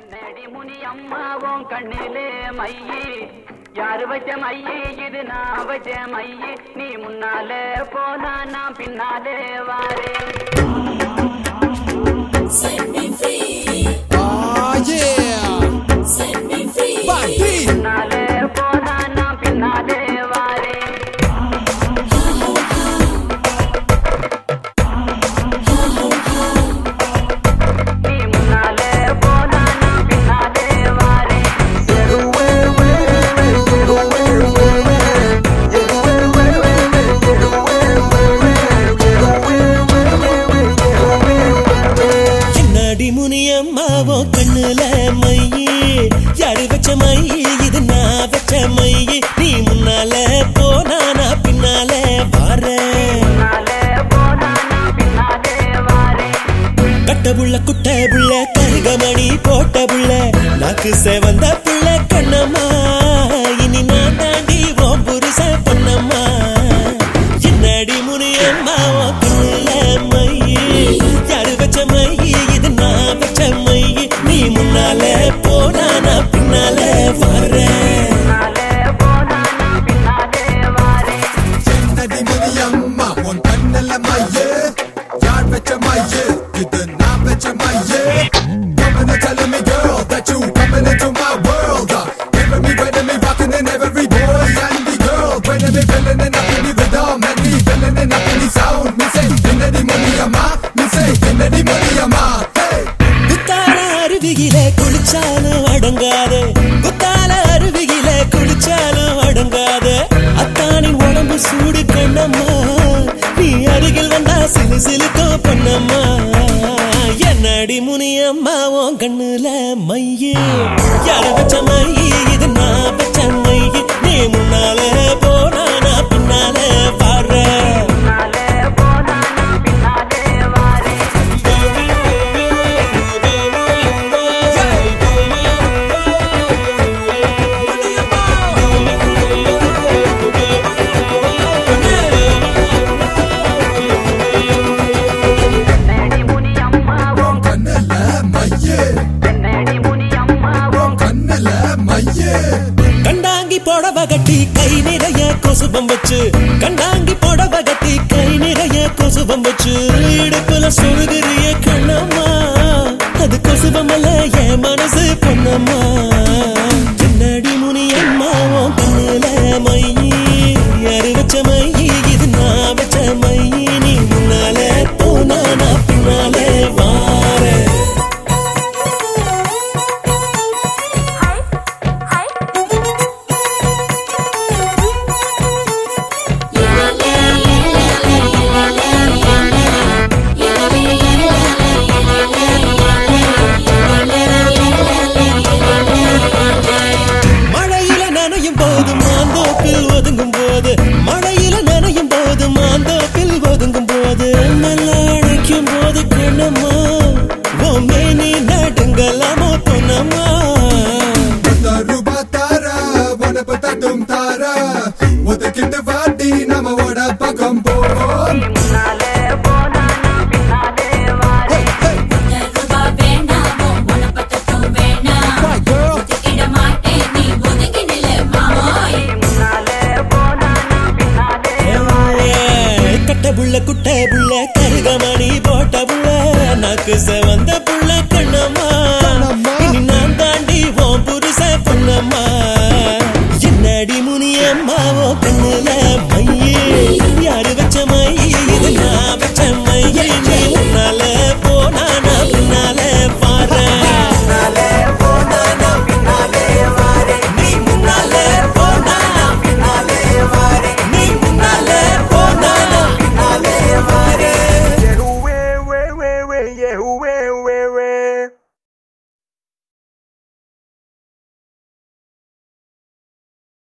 என்னடி முனி அம்மாவும் கண்ணிலே மையி. யாரு வச்ச மையி? இது நான் வச்ச மையி. நீ முன்னாலே போனா நான் பின்னாலே வாரே. கண்ணுல மையே யாரு வச்ச மையே இது நான் வச்ச மையே. நீ முன்னால போனா நான் பின்னால வார. பின்னாலே போனா கட்ட புள்ள குட்ட புள்ள கருகமணி போட்ட புள்ள நாக்கு செவந்த புள்ள கண்ணம்மா. அடங்காத. குத்தால அருவியில குளிச்சாலும் அடங்காத. அத்தானின் உடம்பு சூடு கண்ணம்மா. நீ அருகில் வந்தா சிலு சிலுக்கோ பண்ணம்மா என்னடி முனியம்மா உன் கண்ணுல மையே. யார வச்ச மையி இது புடவ கட்டி கை நிறைய கொசுபம் வச்சு. கண்டாங்கி புடவ கட்டி கை நிறைய கொசுபம் வச்சு. இடுப்புல சொருகிறிய கண்ணம்மா. அது கொசுபம் அல்ல என் மனசு பொண்ணம்மா పొనమా? తారు బాతారా వనపత తుమ్ తా